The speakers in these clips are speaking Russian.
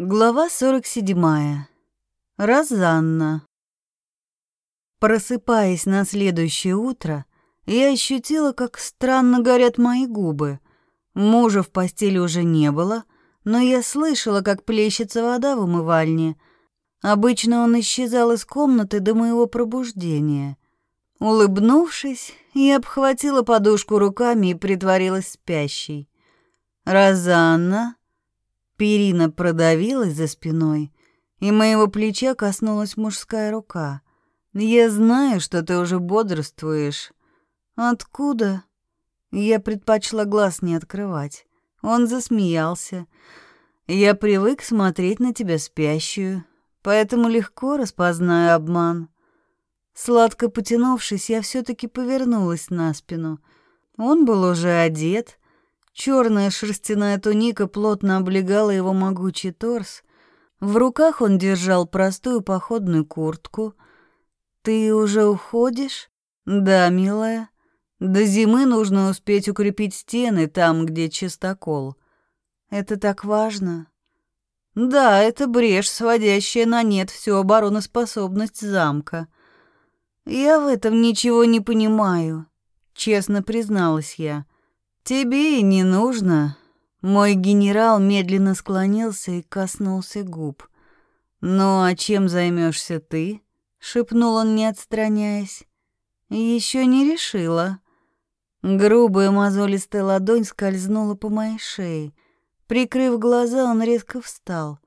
Глава 47. Розанна. Просыпаясь на следующее утро, я ощутила, как странно горят мои губы. Мужа в постели уже не было, но я слышала, как плещется вода в умывальне. Обычно он исчезал из комнаты до моего пробуждения. Улыбнувшись, я обхватила подушку руками и притворилась спящей. «Розанна?» Перина продавилась за спиной, и моего плеча коснулась мужская рука. «Я знаю, что ты уже бодрствуешь». «Откуда?» Я предпочла глаз не открывать. Он засмеялся. «Я привык смотреть на тебя спящую, поэтому легко распознаю обман». Сладко потянувшись, я все таки повернулась на спину. Он был уже одет, Черная шерстяная туника плотно облегала его могучий торс. В руках он держал простую походную куртку. «Ты уже уходишь?» «Да, милая. До зимы нужно успеть укрепить стены там, где чистокол. Это так важно?» «Да, это брешь, сводящая на нет всю обороноспособность замка. Я в этом ничего не понимаю», — честно призналась я. «Тебе и не нужно». Мой генерал медленно склонился и коснулся губ. «Ну, а чем займешься ты?» — шепнул он, не отстраняясь. Еще не решила». Грубая мозолистая ладонь скользнула по моей шее. Прикрыв глаза, он резко встал.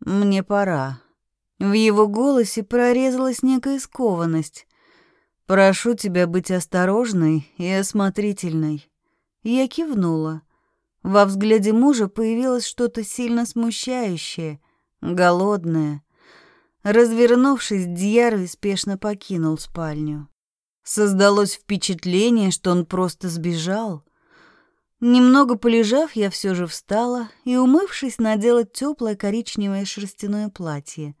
«Мне пора». В его голосе прорезалась некая скованность. «Прошу тебя быть осторожной и осмотрительной. Я кивнула. Во взгляде мужа появилось что-то сильно смущающее, голодное. Развернувшись, Дьярви спешно покинул спальню. Создалось впечатление, что он просто сбежал. Немного полежав, я все же встала и, умывшись, надела теплое коричневое шерстяное платье.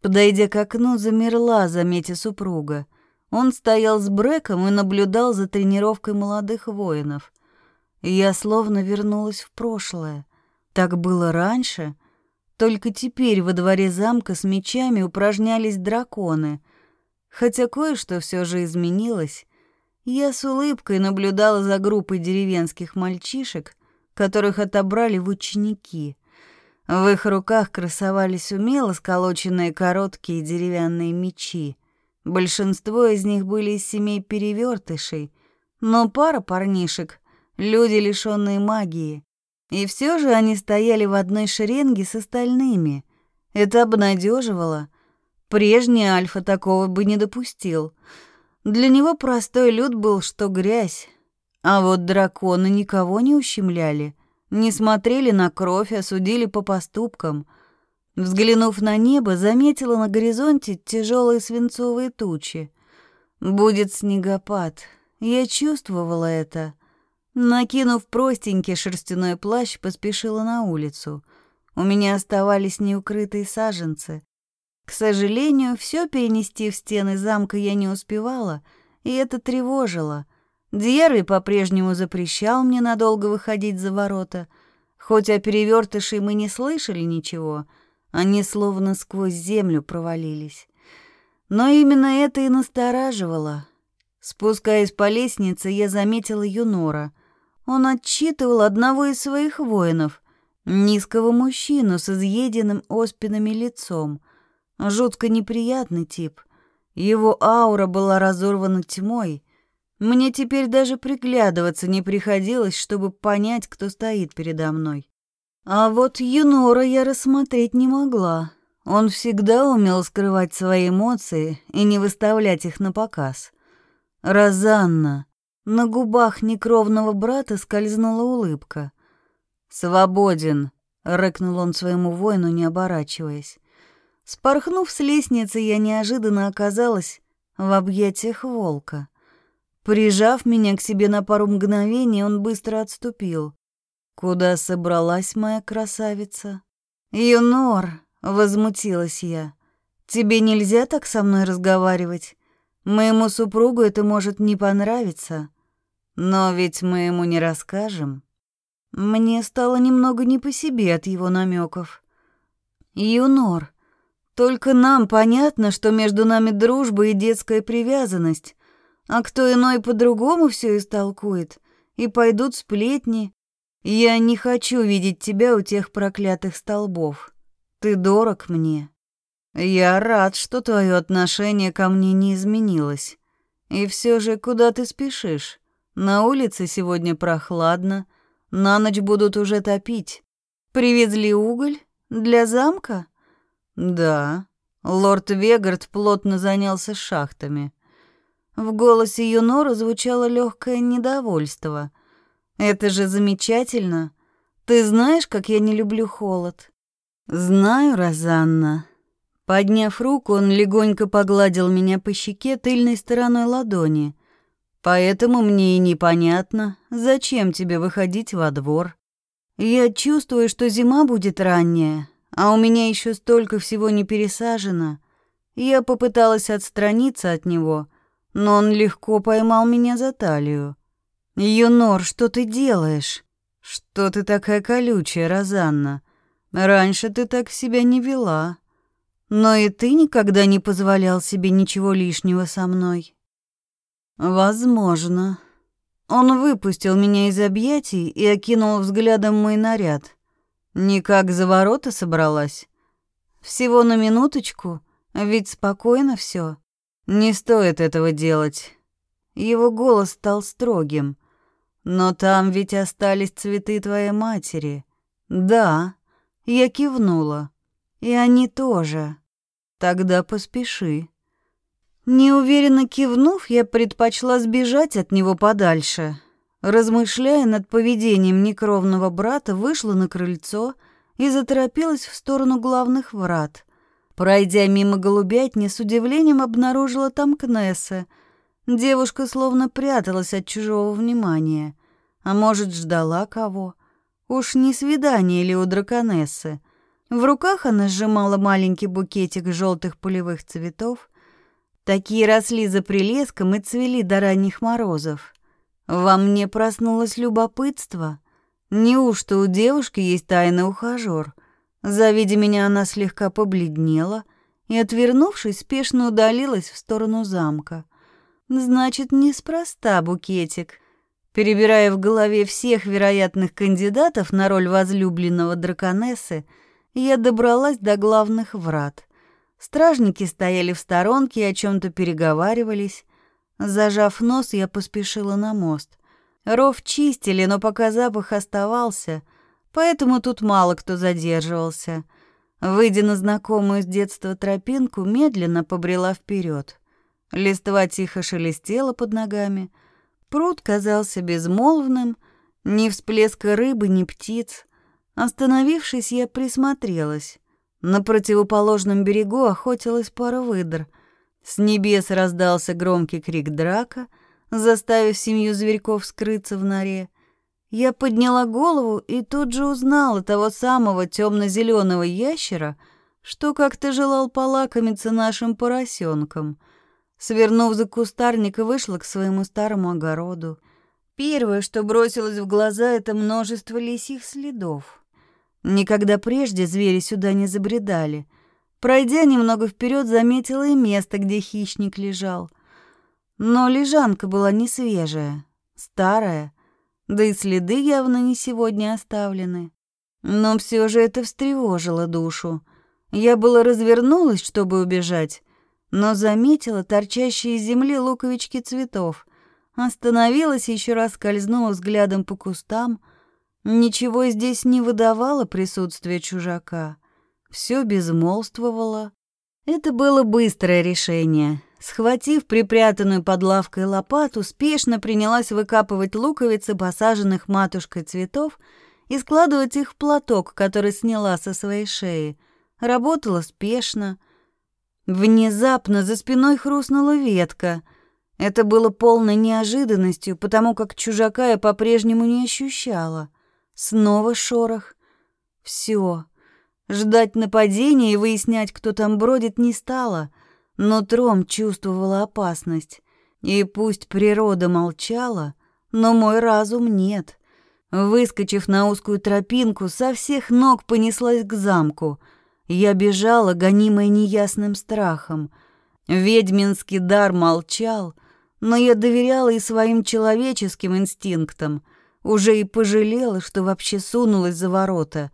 Подойдя к окну, замерла, заметя супруга. Он стоял с Брэком и наблюдал за тренировкой молодых воинов. Я словно вернулась в прошлое. Так было раньше. Только теперь во дворе замка с мечами упражнялись драконы. Хотя кое-что все же изменилось. Я с улыбкой наблюдала за группой деревенских мальчишек, которых отобрали в ученики. В их руках красовались умело сколоченные короткие деревянные мечи. Большинство из них были из семей перевертышей, но пара парнишек люди, лишённые магии. И все же они стояли в одной шеренге с остальными. Это обнадеживало. Прежний Альфа такого бы не допустил. Для него простой люд был что грязь. А вот драконы никого не ущемляли, не смотрели на кровь, а судили по поступкам. Взглянув на небо, заметила на горизонте тяжелые свинцовые тучи. Будет снегопад. Я чувствовала это. Накинув простенький шерстяной плащ, поспешила на улицу. У меня оставались неукрытые саженцы. К сожалению, все перенести в стены замка я не успевала, и это тревожило. Дьерви по-прежнему запрещал мне надолго выходить за ворота. Хоть о перевертыше мы не слышали ничего, они словно сквозь землю провалились. Но именно это и настораживало. Спускаясь по лестнице, я заметила Юнора — он отчитывал одного из своих воинов, низкого мужчину с изъеденным оспинами лицом. Жутко неприятный тип. Его аура была разорвана тьмой. Мне теперь даже приглядываться не приходилось, чтобы понять, кто стоит передо мной. А вот Юнора я рассмотреть не могла. Он всегда умел скрывать свои эмоции и не выставлять их на показ. Розанна. На губах некровного брата скользнула улыбка. «Свободен!» — рыкнул он своему воину, не оборачиваясь. Спорхнув с лестницы, я неожиданно оказалась в объятиях волка. Прижав меня к себе на пару мгновений, он быстро отступил. «Куда собралась моя красавица?» «Юнор!» — возмутилась я. «Тебе нельзя так со мной разговаривать. Моему супругу это может не понравиться». Но ведь мы ему не расскажем. Мне стало немного не по себе от его намеков. Юнор, только нам понятно, что между нами дружба и детская привязанность, а кто иной по-другому все истолкует, и пойдут сплетни. Я не хочу видеть тебя у тех проклятых столбов. Ты дорог мне. Я рад, что твое отношение ко мне не изменилось. И все же, куда ты спешишь? На улице сегодня прохладно, на ночь будут уже топить. Привезли уголь для замка? Да. Лорд Вегард плотно занялся шахтами. В голосе Юнора звучало легкое недовольство. Это же замечательно. Ты знаешь, как я не люблю холод? Знаю, Розанна. Подняв руку, он легонько погладил меня по щеке тыльной стороной ладони. Поэтому мне и непонятно, зачем тебе выходить во двор. Я чувствую, что зима будет ранняя, а у меня еще столько всего не пересажено. Я попыталась отстраниться от него, но он легко поймал меня за талию. «Юнор, что ты делаешь? Что ты такая колючая, Розанна? Раньше ты так себя не вела. Но и ты никогда не позволял себе ничего лишнего со мной». Возможно. Он выпустил меня из объятий и окинул взглядом мой наряд. Никак за ворота собралась. Всего на минуточку, ведь спокойно все. Не стоит этого делать. Его голос стал строгим. Но там ведь остались цветы твоей матери. Да, я кивнула. И они тоже. Тогда поспеши. Неуверенно кивнув, я предпочла сбежать от него подальше. Размышляя над поведением некровного брата, вышла на крыльцо и заторопилась в сторону главных врат. Пройдя мимо голубятни, с удивлением обнаружила там Кнесса. Девушка словно пряталась от чужого внимания. А может, ждала кого? Уж не свидание ли у драконессы? В руках она сжимала маленький букетик желтых полевых цветов — Такие росли за прилеском и цвели до ранних морозов. Во мне проснулось любопытство. Неужто у девушки есть тайный ухажёр? Завидя меня, она слегка побледнела и, отвернувшись, спешно удалилась в сторону замка. Значит, неспроста букетик. Перебирая в голове всех вероятных кандидатов на роль возлюбленного драконессы, я добралась до главных врат. Стражники стояли в сторонке и о чем то переговаривались. Зажав нос, я поспешила на мост. Ров чистили, но пока запах оставался, поэтому тут мало кто задерживался. Выйдя на знакомую с детства тропинку, медленно побрела вперед. Листва тихо шелестела под ногами. Пруд казался безмолвным, ни всплеска рыбы, ни птиц. Остановившись, я присмотрелась. На противоположном берегу охотилась пара выдр. С небес раздался громкий крик драка, заставив семью зверьков скрыться в норе. Я подняла голову и тут же узнала того самого темно-зеленого ящера, что как-то желал полакомиться нашим поросенком. Свернув за кустарник, вышла к своему старому огороду. Первое, что бросилось в глаза, это множество лисих следов. Никогда прежде звери сюда не забредали. Пройдя немного вперед, заметила и место, где хищник лежал. Но лежанка была не свежая, старая, да и следы явно не сегодня оставлены. Но все же это встревожило душу. Я было развернулась, чтобы убежать, но заметила торчащие из земли луковички цветов. Остановилась еще раз скользнула взглядом по кустам — Ничего здесь не выдавало присутствие чужака. Все безмолвствовало. Это было быстрое решение. Схватив припрятанную под лавкой лопату, спешно принялась выкапывать луковицы, посаженных матушкой цветов, и складывать их в платок, который сняла со своей шеи. Работала спешно. Внезапно за спиной хрустнула ветка. Это было полной неожиданностью, потому как чужака я по-прежнему не ощущала. Снова шорох. Все. Ждать нападения и выяснять, кто там бродит, не стало. Но Тром чувствовала опасность. И пусть природа молчала, но мой разум нет. Выскочив на узкую тропинку, со всех ног понеслась к замку. Я бежала, гонимая неясным страхом. Ведьминский дар молчал, но я доверяла и своим человеческим инстинктам. Уже и пожалела, что вообще сунулась за ворота.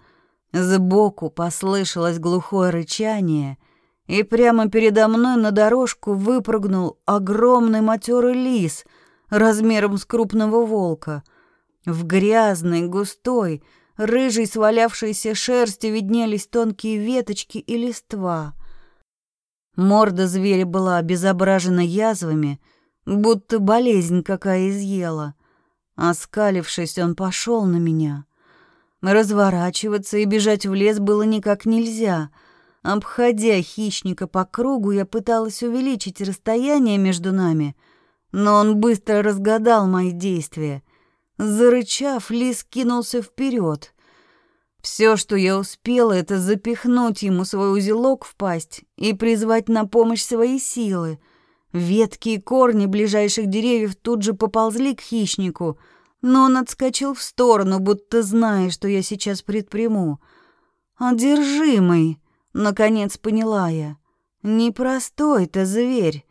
Сбоку послышалось глухое рычание, и прямо передо мной на дорожку выпрыгнул огромный матерый лис размером с крупного волка. В грязной, густой, рыжей свалявшейся шерсти виднелись тонкие веточки и листва. Морда зверя была обезображена язвами, будто болезнь какая изъела. Оскалившись, он пошел на меня. Разворачиваться и бежать в лес было никак нельзя. Обходя хищника по кругу, я пыталась увеличить расстояние между нами, но он быстро разгадал мои действия. Зарычав, лис кинулся вперед. Все, что я успела, это запихнуть ему свой узелок в пасть и призвать на помощь свои силы — Ветки и корни ближайших деревьев тут же поползли к хищнику, но он отскочил в сторону, будто зная, что я сейчас предприму. «Одержимый!» — наконец поняла я. «Непростой-то зверь!»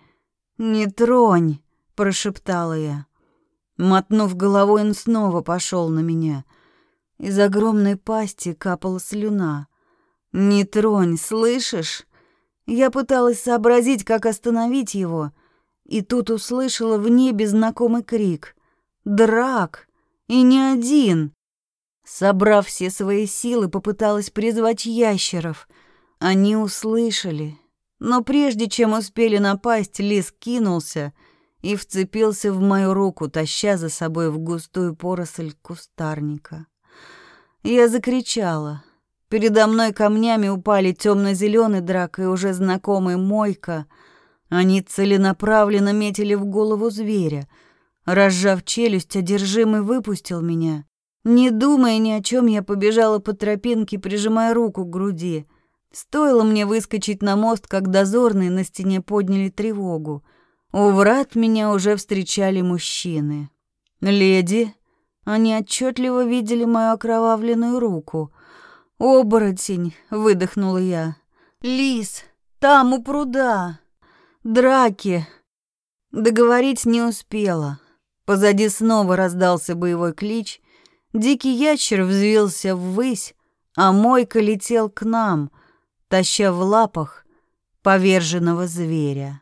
«Не тронь!» — прошептала я. Мотнув головой, он снова пошел на меня. Из огромной пасти капала слюна. «Не тронь, слышишь?» Я пыталась сообразить, как остановить его, и тут услышала в небе знакомый крик. «Драк! И не один!» Собрав все свои силы, попыталась призвать ящеров. Они услышали. Но прежде чем успели напасть, лис кинулся и вцепился в мою руку, таща за собой в густую поросль кустарника. Я закричала. Передо мной камнями упали темно-зеленый драк и уже знакомый мойка. Они целенаправленно метили в голову зверя. Разжав челюсть, одержимый выпустил меня. Не думая ни о чем, я побежала по тропинке, прижимая руку к груди. Стоило мне выскочить на мост, как дозорные на стене подняли тревогу. У врат меня уже встречали мужчины. «Леди!» Они отчетливо видели мою окровавленную руку — «Оборотень!» — выдохнула я. «Лис! Там, у пруда! Драки!» Договорить не успела. Позади снова раздался боевой клич. Дикий ящер взвился ввысь, а мойка летел к нам, таща в лапах поверженного зверя.